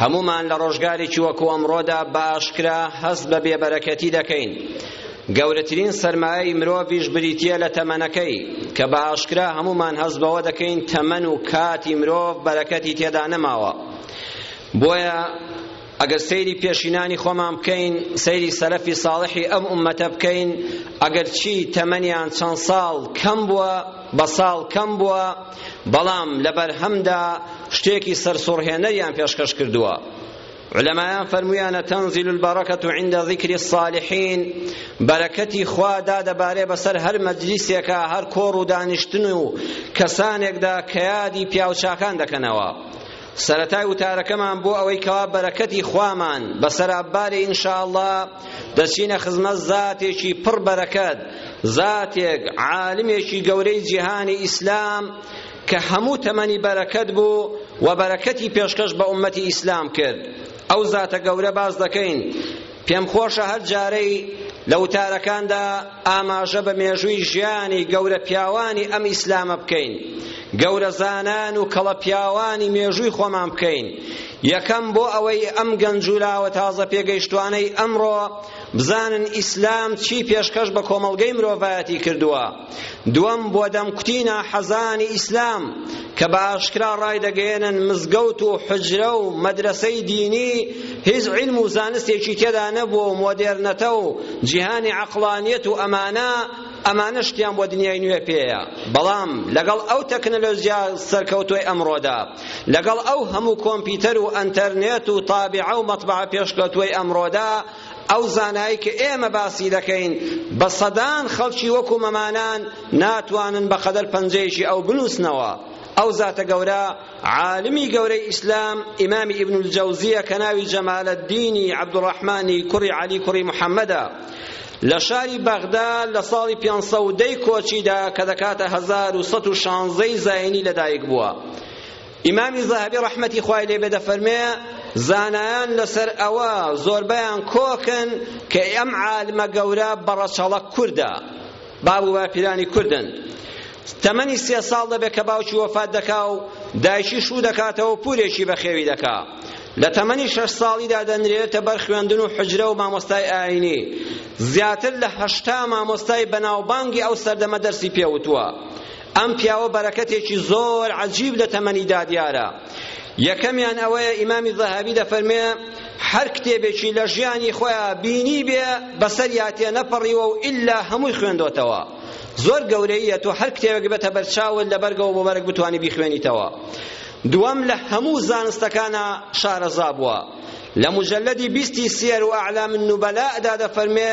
هەموومان لە ڕۆژگارێکی وەکو ئەمڕۆدا بە ئاشکرا هەست بە بێبەرەکەتی دەکەین گەورەترین سەرمایەی مرۆڤیش بریتییە لە تەمەنەکەی کە بە ئاشکرا هەموومان هەست بەوە دەکەین تەمەن و کاتی مرۆڤ بەرەکەتی تێدا نەماوە بۆیە ئەگەر سەیری پێشینانی خۆمان بکەین سەیری سەلەفی ساڵحی ئەم ئومەتە بکەین ئەگەر چی تەمەنیان چەند ساڵ کەم بووە بە ساڵ کەم بووە بەڵام لە بەرهەمدا شتێکی سەرسوڕهێنەریان پێشکەش کردووە علەمایان فەرموویانە تەنزیل البەرەکەت عند ذکر الصالحین بەرەکەتی خوا دادەبارێ بەسەر هەر مەجلیسێکە هەر کۆڕ و دانیشتن و کەسانێکدا کە یادی پیاوچاکان دەکەنەوە سەرەتای وتارەکەمان بۆ ئەوەی کەوا بەرەکەتی خوامان بەسەرا ببارێ ان شاء اللە دەچینە خزمەت زاتێکی پڕ بەرەکەت زاتێک عالمێکی گەورەی جیهانی ئیسلام کە هەموو تەمەنی بەرەکەت بوو و بەرەکەتی پێشکەش بە ئومەتی ئیسلام کرد ئەو زاتە گەورە باس دەکەین پێم خۆشە هەر جارەی لە وتارەکاندا ئاماژە بە مێژووی ژیانی گەورە پیاوانی ئەم ئیسلامە بکەین گەورە زانان و کەڵە پیاوانی مێژووی خۆمان بکەین یەکەم بۆ ئەوەی ئەم گەنجولاوە تازە پێگەیشتوانەی ئەمڕۆ بزانن ئیسلام چی پێشکەش بە کۆمەڵگەی مرۆڤایەتی کردووە دووەم بۆ دەمکوتی ناحەزانی ئیسلام کە بە ئاشکرا ڕایدەگەیەنن مزگەوت و حجرە و مەدرسەی دینی هیچ علم و زانستێکی تێدا نەبووە و مۆدێرنەتە و جیهانی عەقڵانیەت و ئەمانە ئەمانە شتیان بۆ دنیای نوێ پێیە بەڵام لەگەڵ ئەو تەکنەلۆژیا سەرکەوتۆی ئەمڕۆدا لەگەڵ ئەو هەموو کۆمپیوتەر و ئەنتەرنێت و تابعە و مەتبەعە پێشکەوتووەی ئەمڕۆدا ئەو زانایەی کە ئێمە باسی دەکەین بە سەدان خەڵکی وەکو مەمانان ناتوانن بە قەدەر پەنجەیەکی ئەو بنووسنەوە ئەو زاتە گەورە عالمی گەورەی ئیسلام ئیمامی ئیبن الجەوزیە کە ناوی جەمالەدینی عەبدوڕەحمانی کوڕی عەلی کوڕی محەممەدە لە شاری بەغدا لە ساڵی 510 کۆچیدا کە دەکاتە 1116 زاینی لەدایک بووە ئیمامی زەهەبی ڕەحمەتی خوای لێ بێ دەفەرمێ زانایان لەسەر ئەوە زۆربەیان کۆکن کە ئەم عالمە گەورە بەڕەچەڵە کوردە باب و باپیرانی کوردن تەمەنی سێ ساڵ دەبێت کە باوکی وەفات دەکا و دایکی شوو دەکاتەوە پورێکی بەخێوی دەکا لە تەمەنی شەش ساڵیدا دەنرێتە بەر خوێندن و حجرە و مامۆستای ئاینی زیاتر لە هەشتا مامۆستای بەناوبانگی ئەو سەردەمە دەرسی پێوتووە ئەم پیاوە بەرەکەتێکی زۆر عەجیب لە تەمەنیدا دیارە یەکەمیان ئەوەیە ئیمامی زەهابی دەفەرمێ هەر کتێبێکی لە ژیانی خۆیان بینی بێ بەسەر یاتێ نەپەڕیوە و ئللا هەمووی خوێندۆتەوە زۆر گەورەیە تۆ هەر کتێبێک بێتە بەرچاوت لە بەرگەوە بۆ بەرگ بتانی بیخوێنیتەوە دووەم لە هەموو زانستەکانە شارەزا بووە لە مجلدی بیستی سیر و اعلام النبلاء دا دەفەرمێ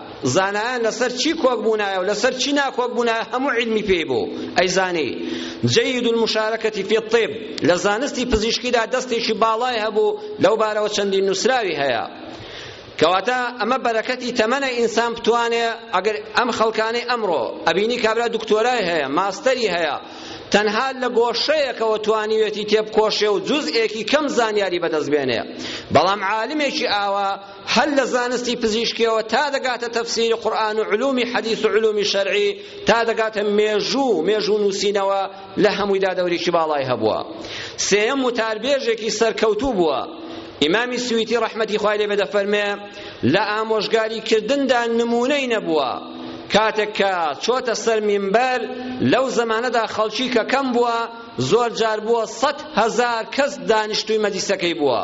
زانایان لەسەر چی کۆک بوونایە و لەسەر چی ناکۆک بوونایە هەموو عیلمی پێی بوو ئەیزانی جەید المشارەکەتی فی الطب لە زانستی پزیشکیدا دەستێکی باڵای هەبوو لەو بارەوە چەندین نووسراوی هەیە کەواتە ئەمە بەرەکەتی تەمەنە ئینسان بتوانێ ئەگەر ئەم خەڵکانەی ئەمڕۆ ئەبینی کابرا دکتۆرای هەیە ماستەری هەیە تەنها لە گۆشەیەکەوە توانیوێتی تێبکۆشێ و جزئێکی کەم زانیاری بەدەست بێنێ بەڵام عالمێکی ئاوا هەر لە زانستی پزیشکیەوە تا دەگاتە تەفسیری قورئان و علومی حەدیث و علومی شەرعی تا دەگاتە مێژوو مێژوو نووسینەوە لە هەموویدا دەورێکی باڵای هەبووە سێیەم وتاربێژێکی سەرکەوتوو بووە ئیمامی سویتی ڕەحمەتی خوای لێ بەدەفەرمێ لە ئامۆژگاری کردندا نمونەی نەبووە کاتێک کە چۆتە سەر مینبەر لەو زەمانەدا خەڵکی کە کەم بووە زۆر جار بووە سەد هەزار کەس دانیشتووی مەجلیسەکەی بووە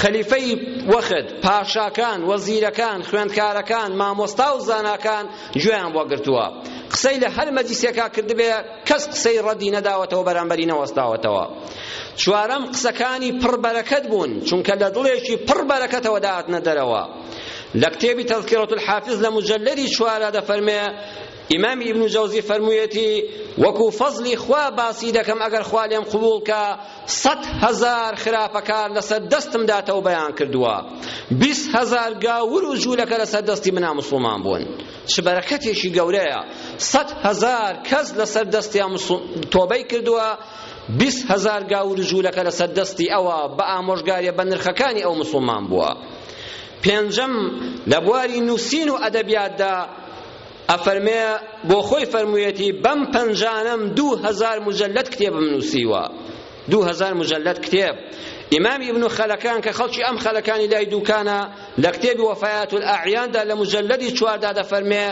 خەلیفەی وەخت، پاشاکان، وەزیرەکان، خوێندکارەکان، مامۆستا و زاناکان گوێیان بۆ گرتووە. قسەی لە هەر مەجلیسێکا کردبێ کەس قسەی ڕەدی نەداوەتەوە بەرامبەری نەوەستاوەتەوە. چوارەم قسەکانی پڕ بەرەکەت بوون چونکە لە دڵێکی پڕ بەرەکەتەوە دەهاتنە دەرەوە. لە کتێبی تەذکرەت الحافظ لە مجلدی چوارە دەفەرمێ ئیمام ئیبن جەوزی فەرموویەتی وەکو فەزلی خوا باسی دەکەم ئەگەر خوا لێم قبوڵ کا سەد هەزار خراپەکار لەسەر دەستمدا تەوبەیان کردووە بیست هەزار گاور و جوولەکە لەسەر دەستی منا مسلمان بوون چ بەرەکەتێکی گەورەیە سەد هەزار کەس لەسەر دەستیان تۆبەی کردووە بیست هەزار گاور و جوولەکە لەسەر دەستی ئەوە بە ئامۆژگاریە بە نرخەکانی ئەو مسلمان بووە پێنجەم لە بواری نووسین و ئەدەبیاتدا ئەفەرمێ بۆ خۆی فەرموویەتی بەم پەنجانەم دوو هەزار مجلد کتێبم نووسیوە دوو هەزار مجلد کتێب ئیمام ابن خەلەکان کە خەڵکی ئەم خەلەکانی لای دووکانە لە کتێبی وەفایات الأعیاندا لە مجلدی چواردا دەفەرمێ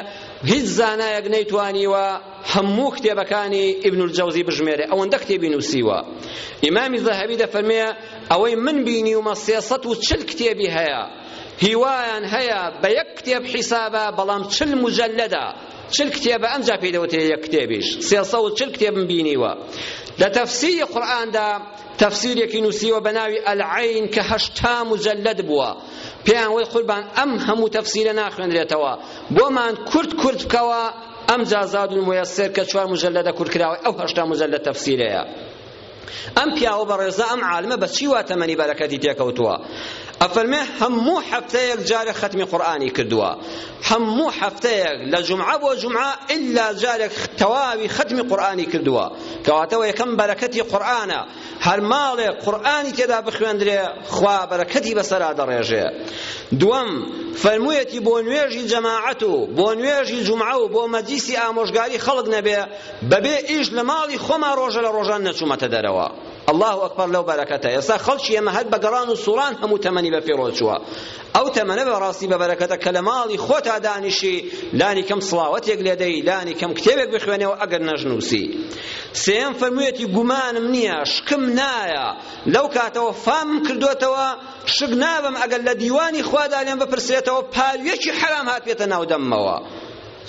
هیچ زانایەک نەیتوانیوە هەموو کتێبەکانی ابن الجوزی بژمێرێ ئەوەندە کتێبی نووسیوە ئیمامی زەهەبی دەفەرمێ ئەوەی من بینیومە سێسەد و چل کتێبی هەیە هیوایان هەیە بە یەک کتێب حیسابە بەڵام چل مجلدە چل کتێبە ئەمجا پێی دەوترێ یەک کتێبیش سێ سەد و چل کتێبم بینیوە لە تەفسیری قورئاندا تەفسیرێکی نووسیوە بە ناوی ئەلعین کە هەشتا مجلد بووە پێیان وەی قوربان ئەم هەموو تەفسیرە ناخوێنرێتەوە بۆمان کورت کورت بکەوە ئەمجا زاد المەسر کە چوار مجلدە کورت کراوە ئەو هەشتا مجلد تەفسیرەیە ئەم پیاوە بەڕێزە ئەم عالمە بە چی وا تەمەنی بەرەکەتی تێکەوتووە ئەفەرمێ هەموو هەفتەیەک جارێک ختمی قورئانی کردووە هەموو هەفتەیەک لە جمعە بۆ جمعە ئللا جارێک تەواوی ختمی قورئانی کردووە کەواتەوە یەکەم بەرەکەتی قورئانە هەر ماڵێک قورئانی تێدا بخوێندرێ خوا بەرەکەتی بەسەرا دەڕێژێ دووەم فەرموویەتی بۆ نوێژی جەماعەت و بۆ نوێژی جمعە و بۆ مەجلیسی ئامۆژگاری خەڵک نەبێ بەبێ ئیش لە ماڵی خۆما ڕۆژە لە ڕۆژان نەچوومەتە دەرەوە اللە اکبر لەو بەرەکەتە ئێستا خەڵکی ئێمە هەر بە گەڕان و سوڕان هەموو تەمەنی بە فیڕۆ چووە ئەو تەمەنە بە ڕاستی بە بەرەکەتە کە لە ماڵی خۆتا دانیشی لانی کەم سڵاوەتێک لێدەی لانی کەم کتێبێک بخوێنەوە ئەگەر نەژنووسی سێم فەرموویەتی گومانم نییە شکم نایە لەو کاتەوە فام کردوتەوە شک نابم ئەگەر لە دیوانی خوادا لێم بپرسێتەوە پاویەکی حەرام هاتێتە ناو دەممەوە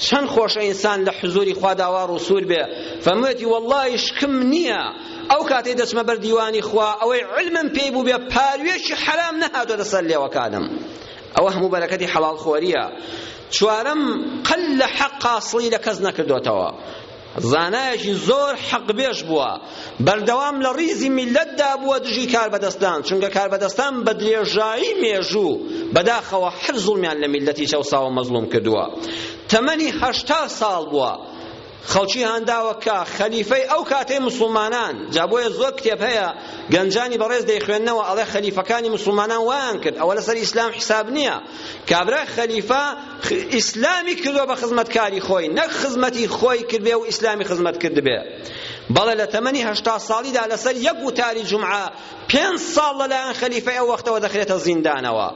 چەند خۆشە ئینسان لە حزوری خوادا وا ڕوسور بێ فەرموویەتی وەڵڵاهی شکم نییە ئەو کاتەی دەچمە بەر دیوانی خوا ئەوەی علمم پێی بوو بێ پاروێکی حەرام نەهاتۆتە سەر لێوەکانم ئەوە هەموو بەرەکەتی حەڵاڵ خۆریە چوارەم قل لە حەق قاسڵی لە کەس نەکردۆتەوە زانایەکی زۆر حەقبێژ بووە، بەردەوام لە ڕیزی میللەتدا بووە دژی کاربەدەستان، چونکە کاربەدەستان بە درێژایی مێژوو بەداخەوە هەر زوڵمیان لە میللەتی چەوساوە مەزڵوم کردووە. تەمەنی هەشتا ساڵ بووە، خەڵکی هانداوە کە خەلیفەی ئەو کاتەی موسڵمانان جا بۆیە زۆر کتێب هەیە گەنجانی بەڕێز دەیخوێندنەوە ئەڵێ خەلیفەکانی موسڵمانان وایان کرد ئەوە لەسەر ئیسلام حیساب نییە کابرا خەلیفە ئیسلامی کردوە بە خزمەتکاری خۆی نەک خزمەتی خۆی کردبێ و ئیسلامی خزمەت کردبێ بەڵێ لە تەمەنی هەشتا ساڵیدا لەسەر یەک وتاری جومعە پێنج ساڵ لەلایەن خەلیفەی ئەو وەختەوە دەخرێتە زیندانەوە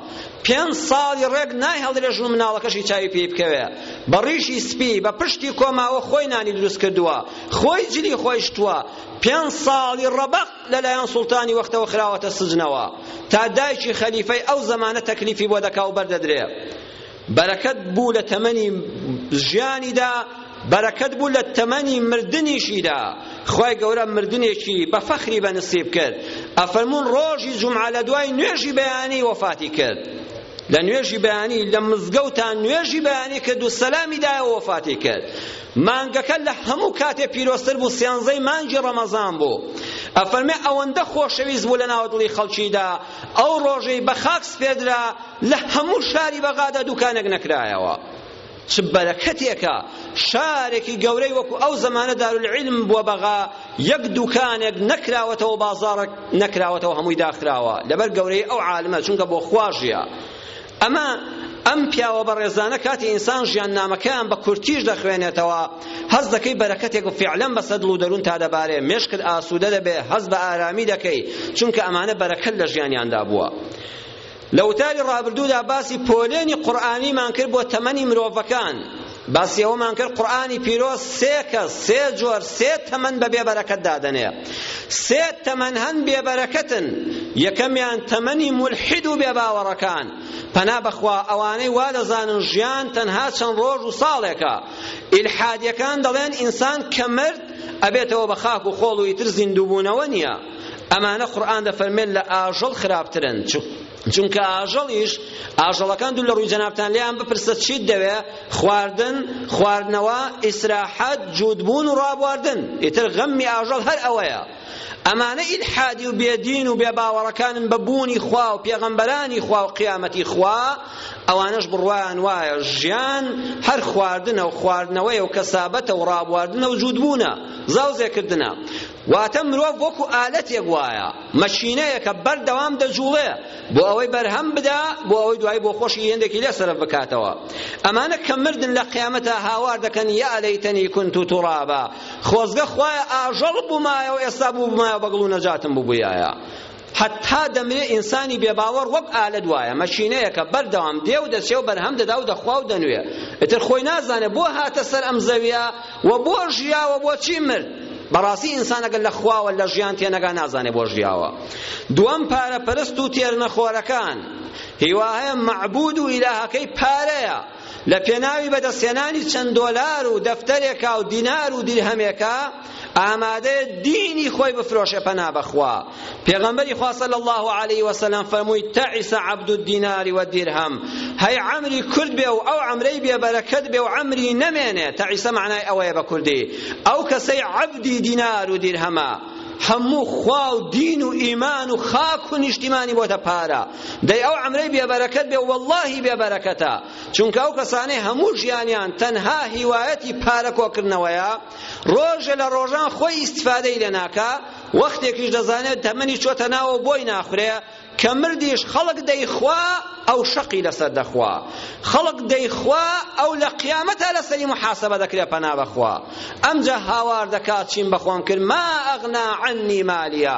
پێنج ساڵی ڕێک نایهەڵدرێ ژن و مناڵەکەشی چاوی پێی بکەوێ بە ڕیشی سپی بە پشتی کۆماوە خۆی نانی دروست کردووە خۆی جلی خۆی شتووە پێنج ساڵی ڕەبەق لەلایەن سوڵتانی وەختەوە خراوەتە سجنەوە تا دایکی خەلیفەی ئەو زەمانە تەکلیفی بۆ دەکا و بەردەدرێ بەرەکەت بوو لە تەمەنی ژیانیدا بەرەکەت بوو لە تەمەنی مردنیشیدا خی گەورە مردنێکی بە فەخری بە نسیب کرد ئەفەرمونون ڕۆژی جمعە لە دوای نوێژی بەیانی وەفاتی کرد لە نوێژی بەیانی لە مزگەوتان نوێژی بەیانی کرد و سەلامی دایە وەفاتی کرد مانگەکە لە هەموو کاتێ پیرۆزتر بوو سێنزەی مانگی ڕەمەزان بوو ئەفەرمێ ئەوەندە خۆشەویست بوو لە ناوە دڵی خەڵکیدا ئەو ڕۆژەی بە خاک سپێدرا لە هەموو شاری بەغادا دوکانێک نەکرایەوە چ بەرەکەتێکە شارێکی گەورەی وەکو ئەو زەمانە دارولعیلم بووە بەغا یەک دوکانێک نەکراوەتەوە بازاڕێک نەکراوەتەوە هەمووی داخراوە لەبەر گەورەی ئەو عالمە چونکە بۆ خواژیە ئەمە ئەم پیاوە بەڕێزانە کاتی ئینسان ژیان نامەکەیان بە کورتیش دەخوێنێتەوە هەست دەکەی بەرەکەتێک و فعلەن بەسەر دڵ و دەروون تا دەبارێ مێشکت ئاسوودە دەبێ هەست بە ئارامی دەکەی چونکە ئەمانە بەرەکەت لە ژیانیاندا بووە لە وتاری ڕابردوودا باسی پۆلێنی قورئانیمان کرد بۆ تەمەنی مرۆڤەکان باسی ئەوەمان کرد قورئانی پیرۆز سێ کەس سێ جۆر سێ تەمەن بە بێبەرەکەت دادەنێ سێ تەمەن هەن بێبەرەکەتن یەکەمیان تەمەنی مولحید و بێباوەڕەکان پەنا بەخوا ئەوانەی وا دەزانن ژیان تەنها چەند ڕۆژ و ساڵێکە ئیلحادیەکان دەڵێن ئینسان کە مرد ئەبێتەوە بە خاک و خۆڵ و ئیتر زیندووبوونەوە نییە ئەمانە قورئان دەفەرمێت لە ئاژەڵ خراپترن چونکە ئاژەڵیش ئاژەڵەکان دوو لە ڕووی جەنابتان لێیان بپرسە چیت دەوێ خواردن خواردنەوە ئیسراحەت جوودبوون و ڕابواردن ئیتر غەممی ئاژەڵ هەر ئەوەیە ئەمانە ئیلحادی و بێدین و بێباوەڕەکانن بە بوونی خوا و پێغەمبەرانی خوا و قیامەتی خوا ئەوانەش بڕوایان وایە ژیان هەر خواردنە و خواردنەوەیە و کەسابەتە و ڕابواردنە و جوودبوونە زاوزێکردنە واتە مرۆڤ وەکو ئالەتێک وایە، مەشینەیەکە بەردەوام دەجوڵێ بۆ ئەوەی بەرهەم بدا، بۆ ئەوەی دوایی بۆ خۆشی هێندێکی لێ سەرف بکاتەوە. ئەمانە کە مردن لە قیامەتا هاوار دەکەن یا لەیتەنی کونت ترابا، خۆزگە خوایە ئاژەڵ بوومایە و ئێستا بووبمایە بەگڵ و نەجاتم ببوویایە. هەتا دەمرێ ئینسانی بێ باوەڕ وەک ئالەت وایە، مەشینەیەکە بەردەوام دێ و دەچێ و بەرهەم دەدا و دەخوا و دەنوێ، ئیتر خۆی نازانێ بۆ هاتە سەر ئەم زەوییە و بۆ ژیا و بۆچی مرد؟ بەڕاستی ئینسان ئەگەر لە خواوە لە ژیان تێنەگا نازانێ بۆ ژیاوە دووەم پارەپەرست و تێرنەخۆرەکان هیوا هەیە مەعبود و ئیلاهەکەی پارەیە لە پێناوی بەدەستهێنانی چەند دۆلار و دەفتەرێکا و دینار و دیرهەمێکە ئامادەیە دینی خۆی بفرۆشێ پەنا بەخوا پێغەمبەری خوا صلی الله علیه وسلم فەرمووی تعس عبد الدینار و دیرهم هەی عەمری کورد بێ و ئەو عەمرەی بێ بەرەکەت بێ و عەمری نەمێنێ تعیسە معنای ئەوەیە بە کوردی ئەو کەسەی عەبدی دینار و دیرهەمە هەموو خوا و دین و ئیمان و خاک و نیشتیمانی بۆتە پارە دەی ئەو عەمرەی بێ بەرەکەت بێ وەڵاهی بێ بەرەکەتە چونکە ئەو کەسانەی هەموو ژیانیان تەنها هیوایەتی پارە کۆکردنەوەیە ڕۆژێ لە ڕۆژان خۆی ئیستفادەی لێ ناکا وەختێکیش دەزانێت تەمەنی چۆتە ناوە بۆی ناخورێ کە مردیش خەڵک دەیخوا ئەو شەقی لەسەر دەخوا خەڵک دەیخوا ئەو لە قیامەتە لەسەری محاسبە دەکرێت پەنا بەخوا ئەمجا هاوار دەکات چیم بەخۆم کرد ما ئەغنا عنی مالیە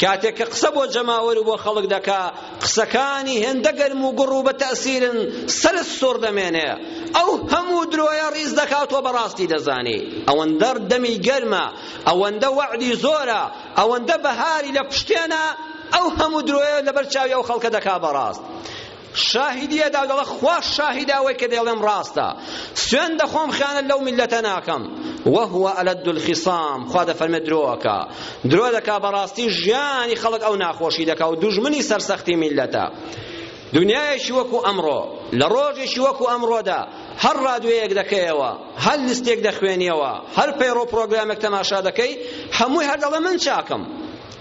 کاتێک کە قسە بۆ جەماوەر و بۆ خەڵک دەکا قسەکانی هێندە گەرم و گوڕ و بە تەئسیرن سەرت سوڕ دەمێنێ ئەو هەموو درۆیە ڕیز دەکات و بەڕاستی دەزانی ئەوەندە دەمی گەرمە ئەوەندە وەعدی زۆرە ئەوەندە بەهاری لە پشتێنە ئەو هەموو درۆیە لەبەر چاوی ئەو خەڵکە دەکا بەڕاست شاهیدی ئەدا و دەڵێ خوا شاهیدە ئەوەی کە دەیڵێم ڕاستە سوێن دەخۆم خیانەت لەو میللەتە ناکەم وهو ألد الخصام خوا دەفەرمێ درۆ ئەکا درۆ دەکا بەڕاستی ژیانی خەڵک ئەو ناخۆشی دەکا و دوژمنی سەرسەختی میللەتە دنیایەکی وەکو ئەمڕۆ لە ڕۆژێکی وەکو ئەمڕۆدا هەر ڕادوێیەک دەکەیەوە هەر لیستێک دەخوێنیەوە هەر پەیڕۆ پرۆگرامێک تەماشا دەکەی هەمووی هەر دەڵێ من چاکم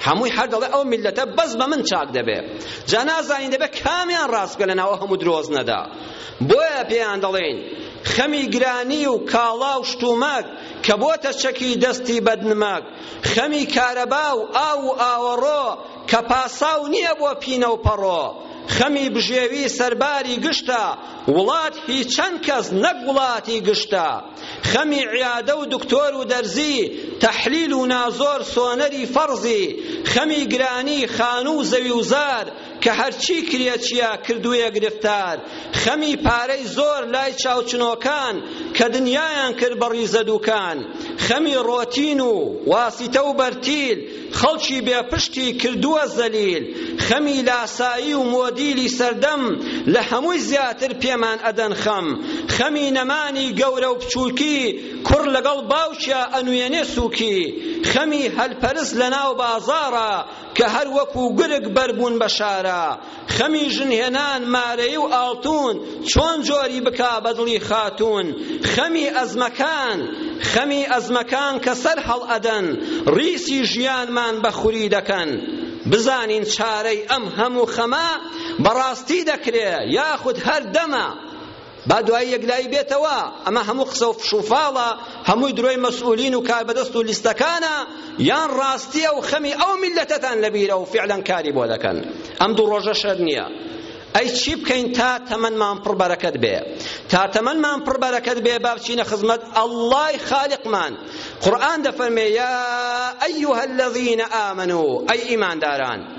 هەمووی هەر دەڵێ ئەو میللەتە بەس بە من چاک دەبێ جا نازانین دەبێ کامیان ڕاست بکە لەناو هەموو درۆزنەدا بۆیە پێیان دەڵێین خەمی گرانی و کاڵا و شتومەک کە بۆتە چەکی دەستی بەدنمەک خەمی کارەبا و ئاو و ئاوەڕۆ کە پاساو نییە بۆ پینە و پەڕۆ خەمی بژێوی سەرباری گشتە وڵات هیچ چەند کەس نەک وڵاتی گشتە خەمی عیادە و دکتۆر و دەرزی تەحلیل و نازۆر سۆنەری فەڕزی خەمی گرانی خانوو و زەوی و زار کە هەرچی کرێ چیە کردوویە گرفتار خەمی پارەی زۆر لای چاوچنۆکان کە دنیایان کرد بە ڕیزە دووکان خەمی ڕۆتین و واسیتە و بەرتیل خەڵکی بێ پشکی کردووە زەلیل خەمی لاسایی و مۆدیلی سەردەم لە هەمووی زیاتر پێمان ئەدەن خەم خەمی نەمانی گەورە و بچووکی کوڕ لەگەڵ باوکیا ئەنوێنێ سووکی خەمی هەلپەرست لەناو بازاڕە کە هەر وەکوو گورگ بەربوون بە شارە خەمی ژن هێنان مارەی و ئاڵتون چۆن جۆری بکا بە دڵی خاتون خەمی ئەزمەکان خەمی ئەزمەکان کە سەر هەڵ ئەدەن ڕیسی ژیانمان بە خوری دەکەن بزانین چارەی ئەم هەموو خەمە بەڕاستی دەکرێ یاخود هەر دەمە با دوایی یەکلایی بێتەوە ئەمە هەموو قسە و فشوفاڵە هەمووی درۆی مەسئولین و کاربەدەست و لیستەکانە یان ڕاستیە و خەمی ئەو میلەتەتان لەبیرە و فعلەن کاری بۆ دەکەن ئەم دوو ڕۆژە شەر نییە ئەی چی بکەین تا تەمەنمان پڕ بەرەکەت بێ تا تەمەنمان پڕ بەرەکەت بێ با بچینە خزمەت ئەڵڵای خالقمان قورئان دەفەرمێ یا ئەیها الذین ئامنوا ئەی ئیمانداران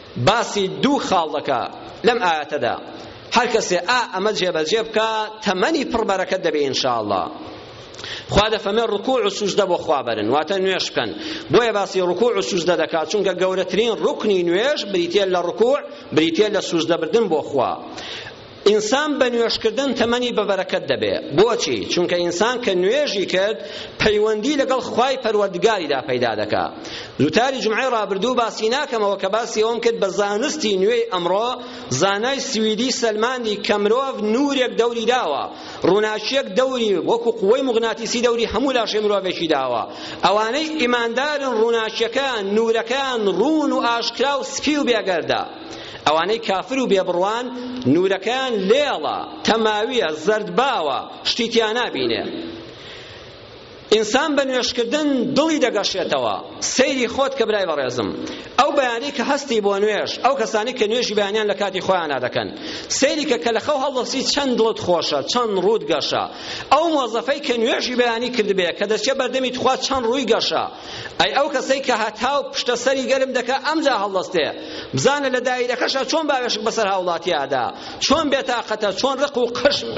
باسی دوو خاڵ دەکا لەم ئایەتەدا هەر کەسێ ئا ئەمە جێبەجێ بکا تەمەنی پڕ بەرەکەت دەبێ ئینشاءاللە خوا دەفەمێ ڕکوع و سوجدە بۆ خوا بەرن واتە نوێژ بکەن بۆیە باسی ڕکوع و سوجدە دەکات چونکە گەورەترین ڕوکنی نوێژ بریتیە لە ڕکوع بریتیە لە سوجدە بردن بۆ خوا ئینسان بە نوێژکردن تەمەنی بە بەرەکەت دەبێ بۆچی چونکە ئینسان کە نوێژی کرد پەیوەندی لەگەڵ خوای پەروەردگاریدا پەیدا دەکا دوتاری جمعی ڕابردوو باسی ناکەمەوە کە باسی ئەوم کرد بە زانستی نوێی ئەمڕۆ زانای سویدی سەلماندی کە مرۆڤ نورێک دەوری داوە ڕووناکیەک دەوری وەکو قوەی مغناتیسی دەوری هەموو لاشەی مرۆڤێکی داوە ئەوانەی ئیماندارن ڕووناکیەکان نورەکان ڕوون و ئاشکرا و سپی و بێگەردە ئەوانەی کافر و بێبڕوان نورەکەیان لێڵە تەماویە زەردباوە شتی تیا نابینێ ئینسان بە نوێشکردن دڵی دەگەشێتەوە سەیری خۆت کە برای بەڕێزم ئەو بەیانی کە هەستی بۆ نوێش ئەو کەسانی کە نوێژی بەیانیان لە کاتی خۆیانە دەکەن سەیری کە کە لە خەو هەڵدەسی چەند دڵت خۆشە چەند ڕووت گەشە ئەو مۆزەفەی کە نوێژی بەیانی کردبێ کە دەچێ بەردەمی تخوا چەند ڕووی گەشە ئەی ئەو کەسەی کە هەتاو پشتە سەری گەرم دەکا ئەمجا هەڵدەستێ بزانە لە دایرەکەشە چۆن باوێشک بەسەر هاوڵاتیادا چۆن بێتاقەتە چۆن ڕق و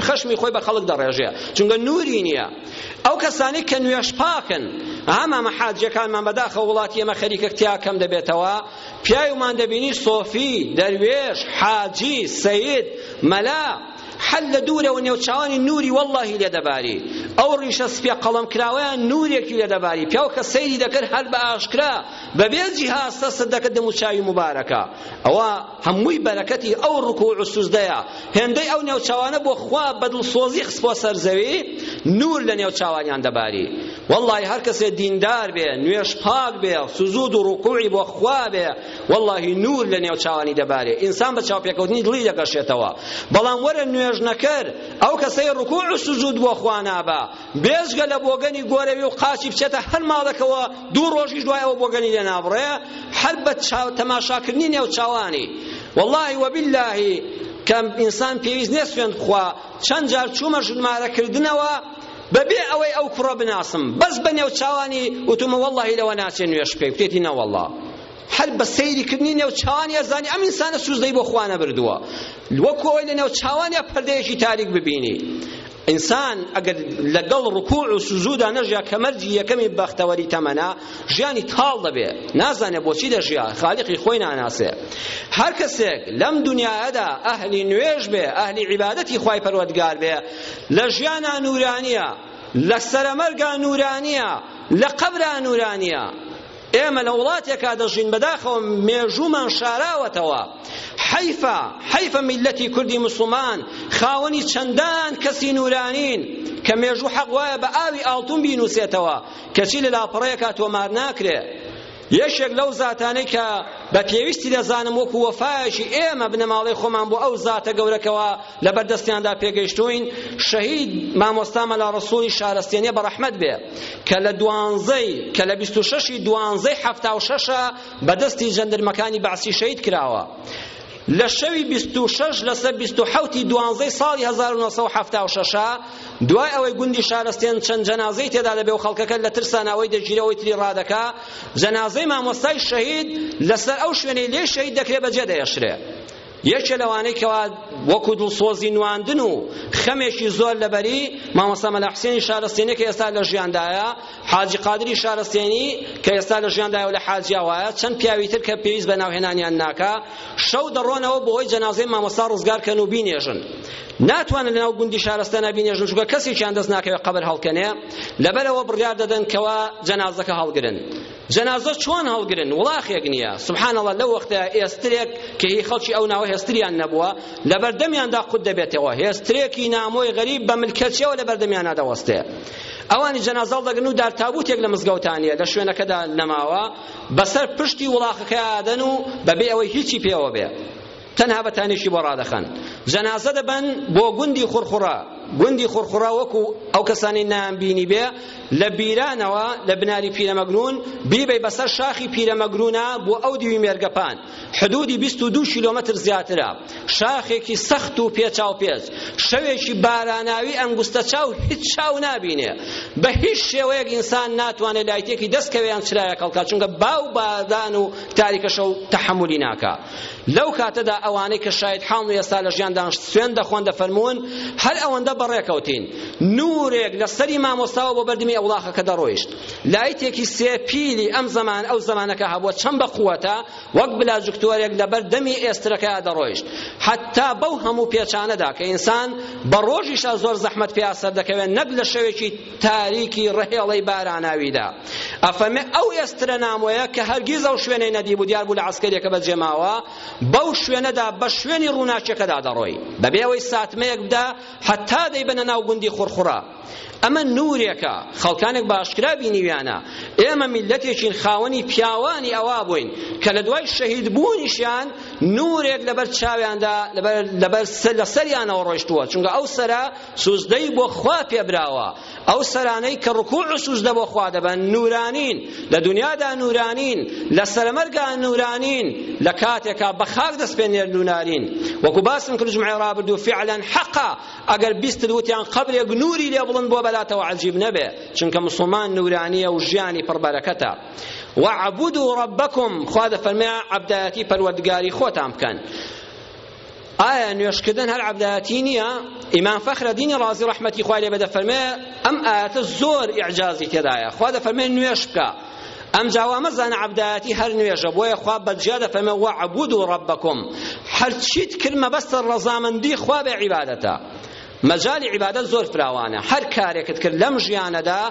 خەشمی خۆی بە خەڵک دەڕێژێ چونگە نوری نییە ئەو کەسانی کە نوێش پاکن ئامامە حاجەکانمان بەداخە وڵاتی ئێمە خەریکە تیا کەم دەبێتەوە پیاومان دەبینی سۆفی دەروێش حاجی سەید مەلا حەل لە دوورەوە نێوچاوانی نووری وەڵڵاهی لێ دەباری ئەو ڕیشە سپیە قەڵەم کراوەیان نوورێکی لێ دەباری پیاو کە سەیری دەکرد هەر بە ئاشکرا بەبێ جیهاز تەست دەکرد دەم و چاوی مبارەکە ئەوە هەمووی بەرەکەتی ئەو ڕکوع و سوزدەیە هێندەی ئەو نێوچاوانە بۆ خوا بەدڵسۆزی خستبووە سەر زەوی نوور لە نێوچاوانیان دەباری وەڵڵاهی هەر کەسێ دیندار بێ نوێژ پاک بێ سوزود و ڕکوعی بۆ خوا بێ وەڵڵاهی نوور لە نێو چاوانی دەبارێ ئینسان بە چاوپێکەوتنی دڵی دەگەشێتەوە بەڵام وەرە نوێژ نەکەر ئەو کەسەی ڕکوع و سجود بۆ خوا نابا بێجگە لە بۆگەنی گۆرەوی و قاچی بچێتە هەر ماڵەکەوە دوو ڕۆژیش دوای ئەوە بۆگەنی لێ نابڕێ هەر بە تەماشاکردنی نێو چاوانی وەڵڵاهی وەبیللاهی کە ئینسان پێویست نییە سوێند بخوا چەند جار چوومە ژمارەکردنەوە بە بێ ئەوەی ئەو کوڕە بناسم بەس بە نێو چاوانی وتومە وەڵڵاهی لەوە ناچێ نوێژ بکەی وتێتی نەوەڵڵا هەر بە سەیری کردنی نێو چاوانی ئەزانی ئەم ئینسانە سوزدەی بۆ خوا نەبردووە وەکو ئەوەی لە نێو چاوانیا پەردەیەکی تاریک ببینی ئینسان ئەگەر لەگەڵ ڕکوع و سوزودا نەژیا کە مەرجی یەکەمی بەختەوەری تەمەنا ژیانی تاڵ دەبێ نازانێ بۆچی دەژیا خالقی خۆی ناناسێ هەر کەسێک لەم دنیادا ئەهلی نوێژ بێ ئەهلی عیبادەتی خوای پەروەردگار بێ لە ژیانا نورانییە، لە سەرەمەرگا نورانییە، لە قەبرا نورانییە. ئێمە لە وڵاتێکا دەژین بەداخەوە مێژوومان شاراوەتەوە حەیفە حەیفە میلەتی کوردی مسلمان خاوەنی چەندان کەسی نورانین کە مێژوو حەق وایە بە ئاوی ئاڵتون بینووسێتەوە کەچی لە لاپەڕەیەکا تۆمار ناکرێ یەکێک لەو زاتانەی کە بە پێویستی دەزانم وەکو وەفایەکی ئێمە بنەماڵەی خۆمان بۆ ئەو زاتە گەورەکەوە لەبەر دەستیاندا پێگەیشتووین شەهید مامۆستا مەلا ڕەسوڵی شارستێنێ بەڕەحمەت بێ کە لە دوانزەی کە لە بیست و شەشی دوانزەی حەفتا و شەشە بە دەستی جەندرمەکانی بەعسی شەهید کراوە لە شەوی 26 لەسەر 27 دوانزەی ساڵی 1976 دوای ئەوەی گوندی شارستێن چەند جەنازەی تێدا دەبێ و خەڵکەکە لە ترسانەوەی دەگیرەوەی تری ڕادەکا جەنازەی مامۆستای شەهید لەسەر ئەو شوێنەی لێ شەهید دەکرێ بەجێ دەێشرێ یەکێ لەوانەی کەوا وەکو دڵسۆزی نواندن و خەمێکی زۆر لەبەری مامۆستا مەلا حسێنی شارستێنی کە ئێستا لە ژیاندایە حاجی قادری شارستێنی کە ئێستا لە ژیاندایە و لە حاجیا وایە چەند پیاوی تر کە پێویست بە ناوهێنانیان ناکا شەو دەڕۆنەوە بۆ هۆی جەنازەی مامۆستا ڕزگار کەن و بینێژن ناتوانن لەناو گوندی شارستانە بینێژن چونکە کەسێکیان دەست ناکەوێت قەبر هەڵکەنێ لەبەرەوە بڕیار دەدەن کەوا جەنازەکە هەڵگرن جەنازە چۆن هەڵگرن وڵاخێک نییە سبحان الله لەو وەختە ئێسترێک کە هی خەڵکی ئەو ناوە هێستریان نەبووە لە بەردەمیاندا قوت دەبێتەوە هێسترێکی نامۆی غەریب بە ملکەچیەوە لە بەردەمیاندا دەوەستێ ئەوانی جەنازەڵ دەگرن و دار تابوتێک لە مزگەوتانیە لە شوێنەکەدا نەماوە بەسەر پشتی وڵاخەکەیادەن و بەبێ ئەوەی هیچی پێوە بێ تەنها بە تانیشی بۆ ڕادەخەن جەنازە دەبەن بۆ گوندی خورخوڕە گوندی خورخوڕە وەکو ئەو کەسانی نایان بینی بێ لە بیرانەوە لە بناری پیرەمەگرون بیبەی بەسەر شاخی پیرەمەگرونە بۆ ئەو دیوی مێرگەپان حدودی 22 کیلۆمەتر زیاترە شاخێکی سەخت و پێچاو پێچ شەوێکی باراناوی ئەنگوستە چاو هیچ چاو نابینێ بە هیچ شێوەیەک ئینسان ناتوانێت لایتێکی دەستکەوێیان چرایە کەڵکە چونکە باو بادان و تاریکە شەو تەحملی ناکە لەو کاتەدا ئەوانەی کە شاید حاڵن و ئێستا لە ژیاندان سوێن دەخۆن دەفەرموون هەر ئەوەندە بەڕێکەوتین نورێک لە سەری مامۆستاوە بۆ بەردمی ئەوڵاخەکە دەڕۆیشت لایتێکی سێ پیلی ئەم زەمان ئەو زەمانەکە هەبووە چەند بە قووەتە وەک بلاجکتۆرێک لەبەر دەمی ئێسترەکە دەڕۆیشت حتا بەو هەموو پێچانەدا کە ئینسان بە ڕۆژیشا زۆر زەحمەت پێیا سەر دەکەوێت نەک لە شەوێکی تاریکی ڕەهێڵەی باراناویدا ئەفەمێ ئەو ئێسترە نامۆیە کە هەرگیز ئەو شوێنەی نەدیبوو دیار بوو لە عەسکەریەکە بەجێ ماوە بەو شوێنەدا بە شوێنی ڕووناکیەکەدا دەڕۆی بەبێ ئەوەی ساتمەیەک بدا حەتا دەیبەنە ناو گوندی خورخوڕە ئەمە نورێکە خەڵکانێک باشکرا بینیویانە ئێمە میلەتێکین خاوەنی پیاوانی ئەوا بووین کە لە دوای شەهید بوونیشیان نورێک لەبەر چاویاندا لەبەر لەبەر لەسەریانەوە ڕۆیشتووە چونکە ئەو سەرە سوجدەی بۆ خوا پێبراوە ئەو سەرانەی کە ڕکوع و سوجدە بۆ خوا دەبەن نورانین لە دنیادا نورانین لە سەرمەرگا نورانین لە کاتێکا بە خاک دەست پێ نێر نورانین وەکو باسم کرد جمعەی ڕابردو فعلا حەقا ئەگەر بیستت وتیان قەبرێک نوری لێ بڵند بۆ بەلاتەوە عەجیب نەبێ چونکە مسلمان نورانیە و ژیانی پڕ بەرەکەتە وعبدوا ربکم خوا دەفەرمێ عەبدایەتی پەروەردگاری خۆتان بکەن ئایا نوێژکردن هەر عەبدایەتی نییە ئیمام فەخرەدینی ڕازی ڕەحمەتی خوای لێ بێ دەفەرمێ ئەم ئایەتە زۆر ئیعجازی تێدایە خوا دەفەرمێ نوێژ بکە ئەم جاوا مەزانە عەبدایەتی هەر نوێژە بۆیە خوا بەجیا دەفەرمێ وەعبودو ڕەبەکم هەرچیت کرد مەبەستە ڕەزامەندی خوا بێ عیبادەتە مەجالی عیبادەت زۆر فراوانە هەر کارێکت کرد لەم ژیانەدا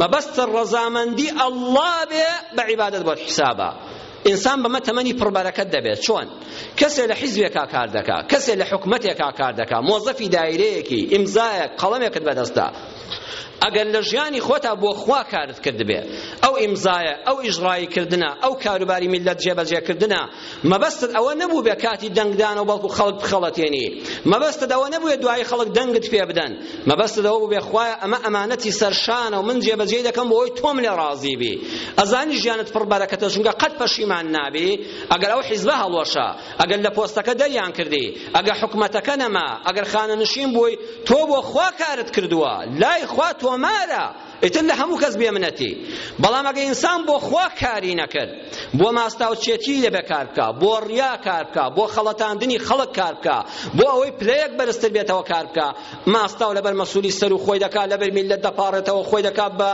مەبەستە ڕەزامەندی ئەڵڵا بێ بە عیبادەت بۆت حیسابە ئینسان بەمە تەمەنی پڕ بەرەکەت دەبێت چۆن کەسێ لە حیزبێکا کار دەکا کەسێ لە حکومەتێکا کار دەکا مۆزەفی دایرەیەکی ئیمزایەک قەڵەمێکت بەدەستە ئەگەر لە ژیانی خۆتا بۆ خوا کارت کردبێ ئەو ئیمزایە ئەو ئیژڕایی کردنە ئەو کاروباری میلەت جێبەجێکردنە مەبەستت ئەوە نەبوو بێ کاتی دەنگدانەوە بەڵکو خەڵک بخەڵەتێنی مەبەستت ئەوە نەبووێ دوایی خەڵک دەنگت پێ بدەن مەبەستت ئەوە بووبێ خوایە ئەمە ئەمانەتی سەرشانە و من جێبەجێی دەکەم بۆ ئەوی تۆم لێ ڕازی بی ئەزانی ژیانت پڕ بەرەکەتە چونکە قەت پەشیمان نابی ئەگەر ئەو حیزبە هەڵوەشا ئەگەر لە پۆستەکە دەریان کردی ئەگەر حکومەتەکە نەما ئەگەر خانەنشین بووی تۆ بۆ خوا کارت کردووە لای خوا تۆمارە ئیتر لە هەموو کەس بێمنەتی بەڵام ئەگە ئینسان بۆ خوا کاری نەکرد بۆ ماستاوچێتی لەبێ کار بکا بۆ ڕیا کار بکا بۆ خەڵەتاندنی خەڵک کار بکا بۆ ئەوەی پلەیەک بەرزتر بێتەوە کار بکا ماستاو لەبەر مەسولی سەر و خۆی دەکا لەبەر میلەت دەپاڕێتەوە خۆی دەکا بە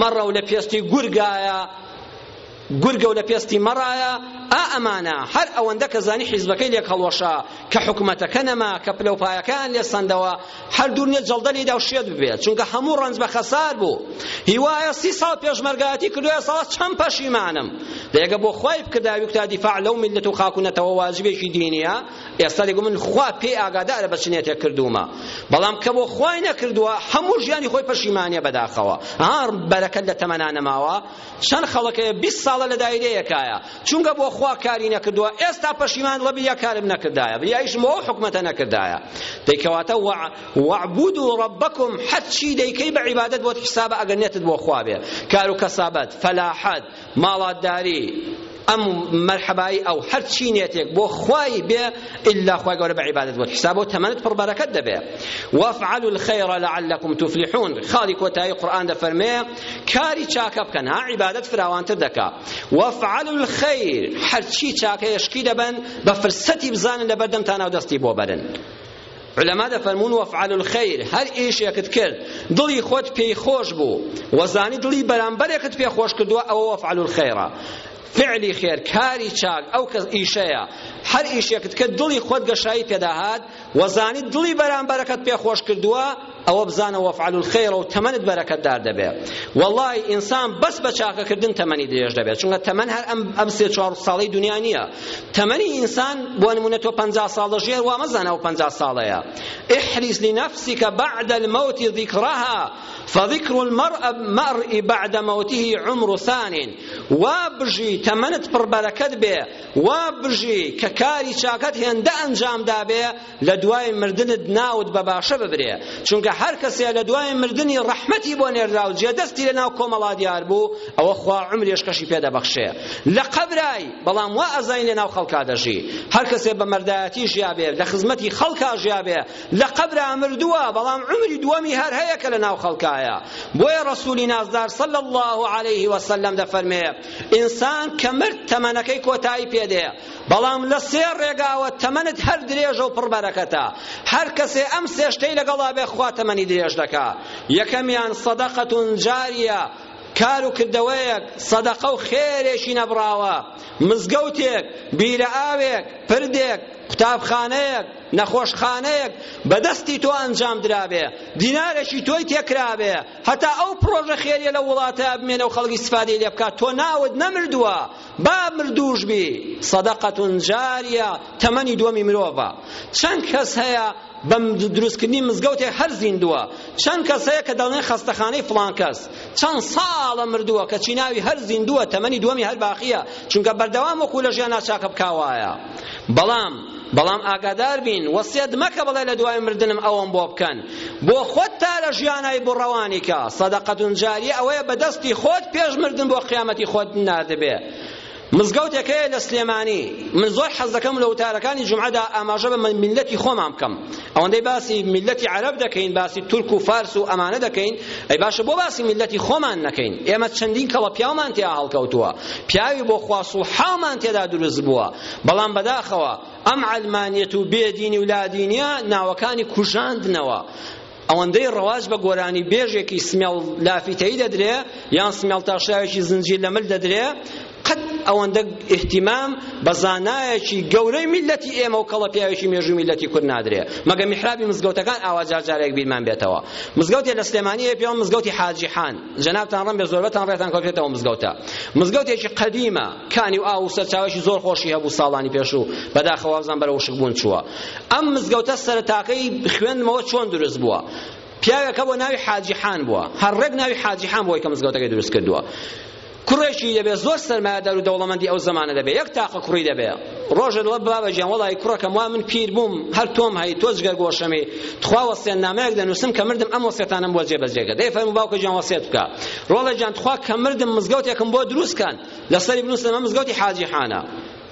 مەڕە و لە پێستی گورگایە گورگە و لە پێستی مەڕایە ئا ئەمانە هەر ئەوەندە کە زانی حیزبەکەی لێک هەڵوەشا کە حکومەتەکە نەما کە پلە و پایەکەیان لێ سەندەوە هەر دوور نیە جەڵدە لێیدا و شێت ببێت چونکە هەموو ڕەنج بە خەسار بوو هیوایە سی ساڵ پێشمەرگایەتی کردوە ساڵ چەند پەشیمانم دەیەگە بۆ خوای بکرداوی کوتا دیفاع لەو میلەت و خاک و نەتەوە واجبێکی دینیە ئێستا دەگو من خوا پێی ئاگادارە بە چنێتێک کردومە بەڵام کە بۆ خوای نەکردووە هەموو ژیانی خۆی پەشیمانە بەداخەوە ها بەرەکەت لە تەمەنا نەماوە چەن خەڵک بیست ساڵە لە دایرەیەکایە چونکە بۆ خوا کاری نەکردووە ئێستا پەشیمان ڵە بریا کارم نەکردایە بریایشم بۆ ئەو حکومەتە نەکردایە دەی کەواتە وع وعبودو ڕەبەکم حەت چی دەیکەی بە عیبادەت بۆت حیسابە ئەگەر نێتت بۆ خوا بێ کارو کەسابەت فەلاحەت ماڵاتداری ئەم مەرحەبایی ئەو هەر چی نێتێک بۆ خوای بێ ئیلا خوای گەورە بە عیبادەت بۆت حسابەوە تەمەنت پڕ بەرەکەت دەبێ وافعلوا الخير لعلكم تفلحون خاڵی کۆتایی قورئان دەفەرمێ کاری چاکە بکەن ها عیبادەت فراوانتر دەکا وافعلوا الخير هەر چی چاکەیەشکی دەبن بە فرسەتی بزانن لەبەردەمتان ناو دەستی بۆ بەرن علەما دەفەرموون وەفعل الخیر هەر ئیشێکت کرد دڵی خۆت پێی خۆش بوو وەزانی دڵی بەرامبەرێکت پێ خۆش کردووە ئەوە وەفعل الخیرە فعلی خێر کاری چاک ئەو کەس ئیشەیە هەر ئیشێکت کرد دڵی خۆت گەشایی پێداهات وەزانی دڵی بەرامبەرەکەت پێ خۆش کردووە ئەوە بزانە وەفعل الخیرە و تەمەنت بەرەکەتدار دەبێ وەڵای ئینسان بەس بە چاکەکردن تەمەنی درێژ دەبێت چونکە تەمەن هەر ئەم ئەم سێ چوار ساڵەی دنیا نییە تەمەنی ئینسان بۆ نمونە تۆ پەنجا ساڵ دەژێر وا مەزانە ئەو پەنجا ساڵەیە احرص لنفسك بعد الموت ذكرها فذكر المرء مرء بعد موته عمر ثان وا بژی تەمەنت پڕ بەرەکەت بێ وا بژی کە کاری چاکەت هێندە ئەنجام دابێ لە دوای مردنت ناوت بە باشە ببرێ چونکە هەر کەسێ لە دوای مردنی ڕەحمەتی بۆ نێردرا و جێدەستی لە ناو کۆمەڵا دیار بوو ئەوە خوا عومرێش کەشی پێ دەبەخشێ لە قەبرای بەڵام وا ئەزانی لە ناو خەڵکا دەژی هەر کەسێ بە مەردایەتی ژیابێ لە خزمەتی خەڵکا ژیابێ لە قەبرا مردووە بەڵام عومری دووەمی هەر هەیە کە لە ناو خەڵکایە بۆیە ڕەسولی نازدار صلی الله عليه وسلم دەفەرمێ ئینسان کە مرد تەمەنەکەی کۆتایی پێدێ بەڵام لە سێ ڕێگاوە تەمەنت هەر درێژە و پڕ بەرەکەتە هەر کەسێ ئەم سێ شتەی لەگەڵا بێ خوا تەمەنی درێژ دەکا یەکەمیان صدقە جاریە کار و کردەوەیەک صدقە و خێرێکی نەبڕاوە مزگەوتێک بیرە ئاوێک پردێک قوتابخانەیەک نەخۆشخانەیەک بەدەستی تۆ ئەنجام درابێ دینارێکی تۆی تێکرابێ هەتا ئەو پرۆژە خێریە لە وڵاتە بمێنە و خەڵکی سفادەی لێ بکات تۆ ناوت نەمردووە با مردووش بی صدقە جاریە تەمەنی دووەمی مرۆڤە چەند کەس هەیە بەم دروستکردنی مزگەوتێک هەر زیندووە چەند کەس هەیە کە دەڵێن خەستەخانەی فڵان کەس چەند ساڵە مردووە کە چیناوی هەر زیندووە تەمەنی دووەمی هەر باقیە چونکە بەردەوام وەکو لە ژیان ناچاکە بکاوایە بەڵام بەڵام ئاگادار بین وەسیەت مەکە بڵێ لە دوای مردنم ئەوەم بۆ بکەن بۆ خۆت تا لە ژیانای بۆ ڕەوانی کە سەدەقەتون جاریە ئەوەیە بە دەستی خۆت پێش مردن بۆ قیامەتی خۆت ناردبێ مزگەوتێک هەیە لە سلێمانی من زۆر حەز دەکەم لە وتارەکانی جمعەدا ئاماژە بە میلەتی خۆمان بکەم ئەوەندەی باسی میلەتی عەرەب دەکەین باسی تورک و فارس و ئەمانە دەکەین ئەی باشە بۆ باسی میلەتی خۆمان نەکەین ئێمە چەندین کەڵە پیاومان تێا هەڵکەوتووە پیاوی بۆ خوا سوڵحامان تێدا دروست بووە بەڵام بەداخەوە ئەم عەلمانیەت و بێ دینی و لادینیە ناوەکانی کوژاندنەوە ئەوەندەی ڕەواج بە گۆرانی بێژێکی سمێڵ لافیتەی دەدرێ یان سمێڵ تاشاوێکی زنجیر لە مل دەدرێ قەت ئەوەندە احتیمام بە زانایەکی گەورەی میلەتی ئێمە و کەڵە پیاوێکی مێژوو میلەتی کورد نادرێ مەگە میحرابی مزگەوتەکان ئاوا جارجارێک بیرمان بێتەوە مزگەوتێ لە سلێمانی هەیە پێوەم مزگەوتی حاجی حان جەنابتان ڕەم بێ زۆربەتان ڕێتان کەوتێتەوە مزگەوتە مزگەوتێکی قەدیمە کانی و ئاو و سەرچاوەیەکی زۆر خۆشی هەبوو ساڵانی پێشوو بەداخەوە وابزان بەرەو وشکبوون چووە ئەم مزگەوتە سەرەتاکەی خوێندمەوە چۆن دروست بووە پیاوێکە بۆ ناوی حاجی حان بووە هەر ڕێک ناوی حاجی حان بۆی کە مزگەوتەکەی دروست کردووە کوڕێکی دەبێ زۆر سەرمایەدار و دەوڵەمەندی ئەو زەمانە دەبێ یەک تاقە کوڕی دەبێ ڕۆژێ دڵە بابە گیان وەڵی کوڕەکەم وا من پیر بووم هەر تۆم هەی تۆ جگەر گۆشەمی تخوا وەسێن نامەیەک دەنووسم کە مردم ئەم وەسێتانم بۆ جێبەجێ کە دەی فەرموو باوکە گیان وەسێت بکە ڕۆڵە گیان تخوا کە مردم مزگەوتێکم بۆ دروست کەن لەسەری بنووسن ئەمە مزگەوتی حاجی حانە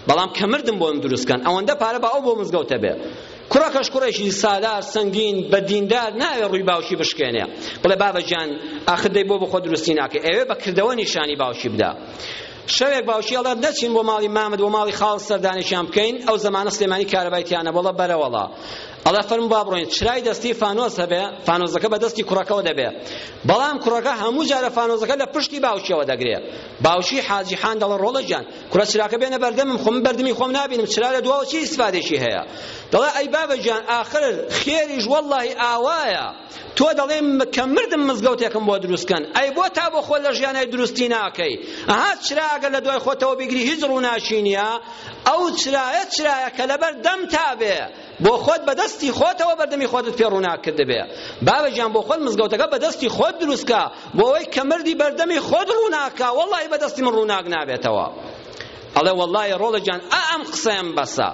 بەڵام کە مردم بۆم دروستکەن ئەوەندە پارە با ئەو بۆ مزگەوتە بێ کوڕەکەش کوڕێکی سالار سەنگین بە دیندار ناوێ ڕووی باوکی بشکێنێ بڵێ بابە گیان ئاخر دەی بۆ بخۆ دروستی ناکە ئەوێ بە کردەوە نیشانی باوکی بدا شەوێک باوکی ئەڵێت نەچین بۆ ماڵی مامد و ماڵی خاڵ سەردانێکیان بکەین ئەو زەمانە سلێمانی کارەبای تیانە بەڵە بەرەوەڵا ئەڵێ فەرموو با بڕۆین چرای دەستی فانۆس هەبێ فانۆسەکە بە دەستی کوڕەکەەوە دەبێ بەڵام کوڕەکە هەموو جارە فانۆسەکە لە پشتی باوکیەوە دەگرێ باوکی حاجی حان دەڵێ ڕۆڵە گیان کورە چراکە بێنە بەردەمم خۆم بەردمی خۆم نابینم چرا لە دواوە چی ئیسفادێکی هەیە دەڵێ ئەی بابە گیان ئاخر خێریش وەڵڵاهی ئاوایە تۆ دەڵێ کە مردم مزگەوتێکم بۆ دروستکەن ئەی بۆ تا بۆ خۆ لە ژیانای دروستی ناکەی ئەها چرا ئەگەر لە دوای خۆتەوە بیگری هیچ ڕووناکی نییە ئەو چرایە چرایە کە لەبەر دەم تابێ بۆ خۆت بە دەستی خۆتەوە بەردەمی خۆتت پێ ڕووناک کردبێ بابە گیان بۆ خۆت مزگەوتەکە بە دەستی خۆت دروست کە بۆ ئەوەی کە مردی بەردەمی خۆت ڕووناک کە وەڵڵاهی بە دەستی من ڕووناک نابێتەوە ئەڵێ وەڵڵاهی ڕۆڵە گیان ئا ئەم قسەیەم بەسە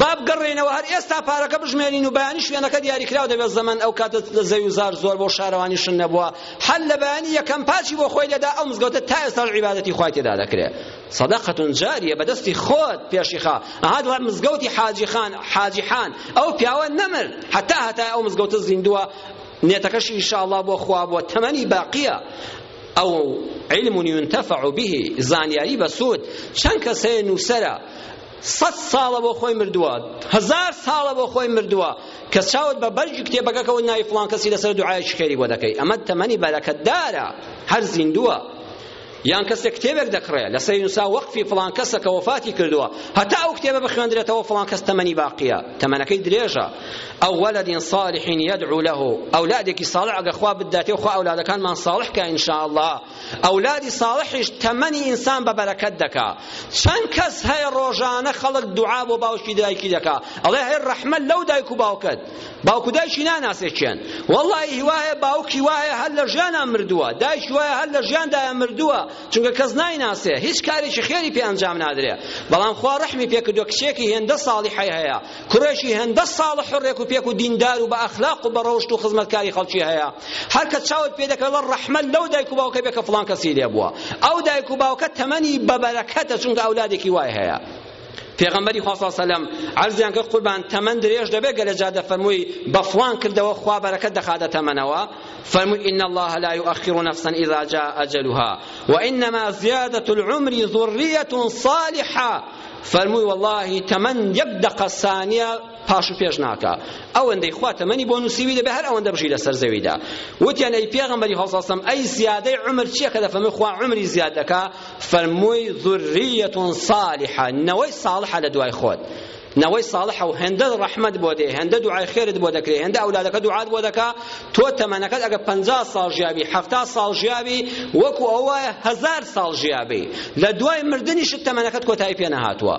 با بگەڕێینەوە هەر ئێستا پارەکە بژمێنین و بەیانی شوێنەکە دیاریکراو دەبێت زەمەن ئەو کاتە زەوی و زار زۆر بۆ شارەوانی شن نەبووە هەر لە بەیانی یەکەم پاچی بۆ خۆی لێدا ئەو مزگەوتە تا ئێستا عیبادەتی خوای تێدا دەکرێت صدقە جاریە بەدەستی خۆت پێشی خا ئەها دوای مزگەوتی حاجی خان حاجی حان ئەو پیاوە نەمرد هەتا هەتا ئەو مزگەوتە زیندووە نێتەکەش ئینشاءاللە بۆ خوا بووە تەمەنی باقیە ئەو علم ينتفع به زانیاری بەسوود چەند کەسەیە نووسەرە سەد ساڵە بۆ خۆی مردووە هەزار ساڵە بۆ خۆی مردووە کە چاوت بە بەرگی کتێبەکەکەەوە ناوی فڵان کەسی لەسەر دوعایەکی خێری بۆ دەکەی ئەمە تەمەنی بەرەکەتدارە هەر زیندووە یان کەسێک کتێبێک دەکڕێ لەسەری نووسا وەقفی فڵان کەسە کە وەفاتی کردووە هەتا ئەو کتێبە بخوێندرێتەوە فڵان کەس تەمەنی باقیە تەمەنەکەی درێژە ئەو وەلەدین صالح یدعو له ئەولادێکی صالح ئەگەر خوا بداتێ و خوا ئەولادەکانمان صالح کە ان شاء الله ئەولادی صالحیش تەمەنی ئینسان بە بەرەکەت دەکا چەند کەس هەیە ڕۆژانە خەڵک دوعا بۆ باوکی دایکی دەکا ئەڵێ هەی ڕەحمەت لەو دایک و باوکت باوک و دایکی ناناسێ کێن وەڵی هیوایە باوکی وایە هەر لە ژیانا مردووە دایکی وایە هەر لە ژیاندایە مردووە چونکە کەس نایناسێ هیچ کارێکی خێری پێ ئەنجام نادرێ بەڵام خوا ڕەحمی پێکردووە کچێکی هێندە ساڵیحی هەیە کوڕێکی هێندە ساڵح و ڕێک و پێک و دیندار و بە ئەخلاق و بە ڕەوشت و خزمەتکاری خەڵکی هەیە هەر کە چاوت پێ دەکەوێت وەڵ ڕەحمەت لەو دایک و باوکە بێ کە فڵان کەسی لێ بووە ئەو دایک و باوکە تەمەنی بەبەرەکەتە چونکە ئەولادێکی وای هەیە پێغەمبەری خوا صلی الله علیه و سلم عەرزیان کرد قوربان تەمەن درێژ دەبێت گەر لە جادە فەرمووی بە فڵان کردەوە خوا بەرەکەت دەخاتە تەمەنەوە فەرمووی ان الله لا يؤخر نفسا اذا جاء اجلها وانما زيادة العمر ذرية صالحة فەرمووی واللهی تەمەن یەک دەقە سانیە پاش و پێش ناکە ئەوەندەی خوا تەمەنی بۆ نووسیوی دەبێ هەر ئەوەندە بژی لەسەر زەویدا وتیان ئەی پێغەمبەری هەڵسەسم ئەی زیادەی عمر چییە کە دەفەرمووی خوا عمری زیاد دەکا فەرمووی ذریە صالحە نەوەی ساڵحە لە دوای خۆت نەوەی ساڵحە و هێندە ڕەحمەت بۆ دێ هێندە دوعای خێرت بۆ دەکرێ هێندە ئەولادەکە دوعات بۆ دەکا تۆ تەمەنەکەت ئەگە پەنجا ساڵ ژیابی حەفتا ساڵ ژیابی وەکو ئەو وایە هەزار ساڵ ژیابی لە دوای مردنیشت تەمەنەکەت کۆتایی پێ نەهاتووە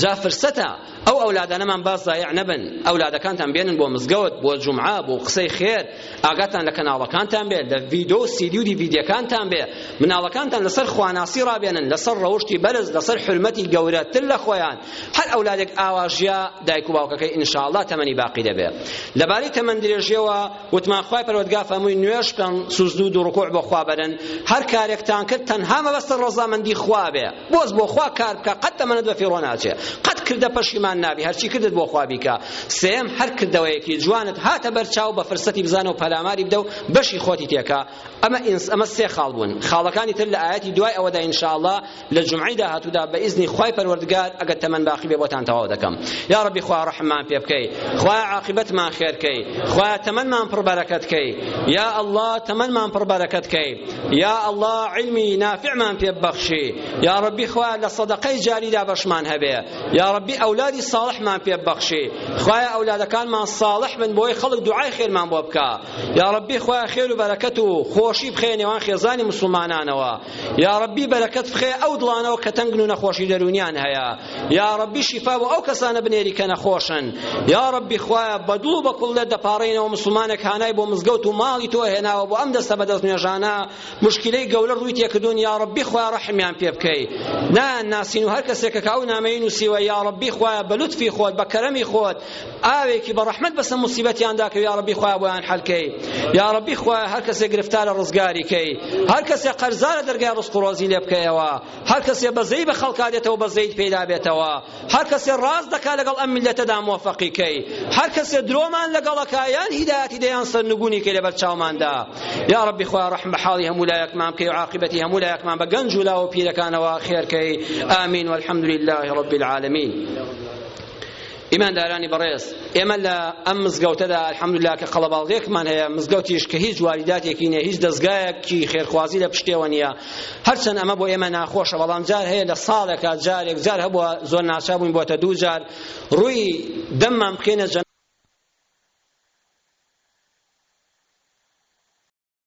جا فرسەتە ئەو ئەولادانەمان با زایع نەبن ئەولادەکانتان بێنن بۆ مزگەوت بۆ جومعە بۆ قسەی خێر ئاگاتان لە کەناڵەکانتان بێت لە ڤیدۆ و سیدی و دیڤیدیەکانتان بێ مناڵەکانتان لەسەر خواناسی ڕابێنن لەسەر ڕەوشتی بەرز لەسەر حرمەتی گەورەتر لە خۆیان هەر ئەولادێک ئاواژیا دایک و باوکەکەی ئینشاءاللە تەمەنی باقی دەبێت لەبارەی تەمەن درێژیەوە وتمان خوای پەروەردگار فەرمووی نوێژ بکەن سوزدو دوو ڕکوع بۆ خوا بەرن هەر کارێکتان کرد تەنها مەبەستە ڕەزامەندی خوا بێ بۆز بۆ خوا کار بکە قەت تەمەنت بە فیڕۆ ناچێ قەت کردە پەشیمان نابی هەرچی کردت بۆ خوا بیکە سێم هەر کردەوەیەکی جوانت هاتە بەرچاو بە فرسەتی بزانە و پەلاماری بدە و بەشی خۆتی تێکە ئەمە ئینس ئەمە سێ خاڵ بوون خاڵەکانی تر لە ئاەتی دوای ئەوەدا انشاءاللە لە جمعی داهاتوودا بە ئیزنی خوای پەروەردگار ئەگەر تەمەن باقی بێ بۆتان تەواو دەکەم یا ربی خوا رحممان پێ بکەی خوا عاقبەتمان خێرکەی خوا تەمەنمان پڕ بەرەکەت کەی یا الله تەمەنمان پڕ بەرەکەت کەی یا الله علمی نافعمان پێ ببەخشی یا ربی خوا لە صدقەی جاریدا بەشمان هەبێ یا ربی ئەولادی صالحمان پێ ببەخشی خوایە ئەولادەکانمان صالح بن بۆی خەڵک دوعای خێرمان بۆ بکە یاڕەبی خوایە خێر و بەرەکەت و خۆشی بخەیە نێوان خێزانی مسلمانانەوە یاڕەبی بەرەکەت بخەیە ئەو دڵانەوە کە تەنگن و نەخۆشی دەرونیان هەیە یاڕەبی شیفا بۆ ئەو کەسانە بنێری کە نەخۆشن یاڕەبی خوایە بە دڵ و بە کوڵێت دەپاڕێنەوە مسلمانێک هانای بۆ مزگەوت و ماڵی تۆ هێناوە بۆ ئەم دەستە بەدەست نوێژانە مشکلەی گەورە ڕووی تێکردون یاڕەبی خوایە ڕەحمیان پێ بکەی نایان ناسین و هەر کەسێک کە کاو نامەی نووسیوە یاڕەبی خوایە بە لوتفی خۆت بە کەرەمی خۆت ئاوێکی بە ڕەحمەت بەسە موسیبەتیاندا کە یا ڕەبی خوایە بۆیان حەلکەی یا ڕەبی خوایە هەر کەسێک گرفتارە ڕزگاری کەی هەر کەسێک قەرزارە دەرگای ڕزق و ڕۆزی لێ بکەیەوە هەر کەسێ بەزەی بە خەڵکا دێتەوە بەزەیت پێدا بێتەوە هەر کەسێ ڕاست دەکا لەگەڵ ئەم میلەتەدا مۆفەقی کەی هەر کەسێ درۆمان لەگەڵەکە یان هیدایەتی دەیان سەرنگونی کەی لەبەر چاوماندا یا ڕەبی خوایە ڕەحم بە حاڵی هەموو لایەکمان بکەی و عاقبەتی هەموو لایەکمان بە گەنج و لاو و پیرەکانەوە خێرکەی ئامین والحمد لله رب العالمین ئیماندارانی بەڕێز ئێمە لە ئەم مزگەوتەدا الحمدللە کە قەڵەباڵغێکمان هەیە مزگەوتیش کە هیچ واریداتێکی نیە هیچ دەزگایەکی خێرخوازی لە پشتێوە نیە هەرچەند ئەمە بۆ ئێمە ناخۆشە بەڵام جار هەیە لە ساڵێکا جارێک جار هەبووە زۆر ناچار بووین بۆتە دوو جار ڕووی دەممان بکەینە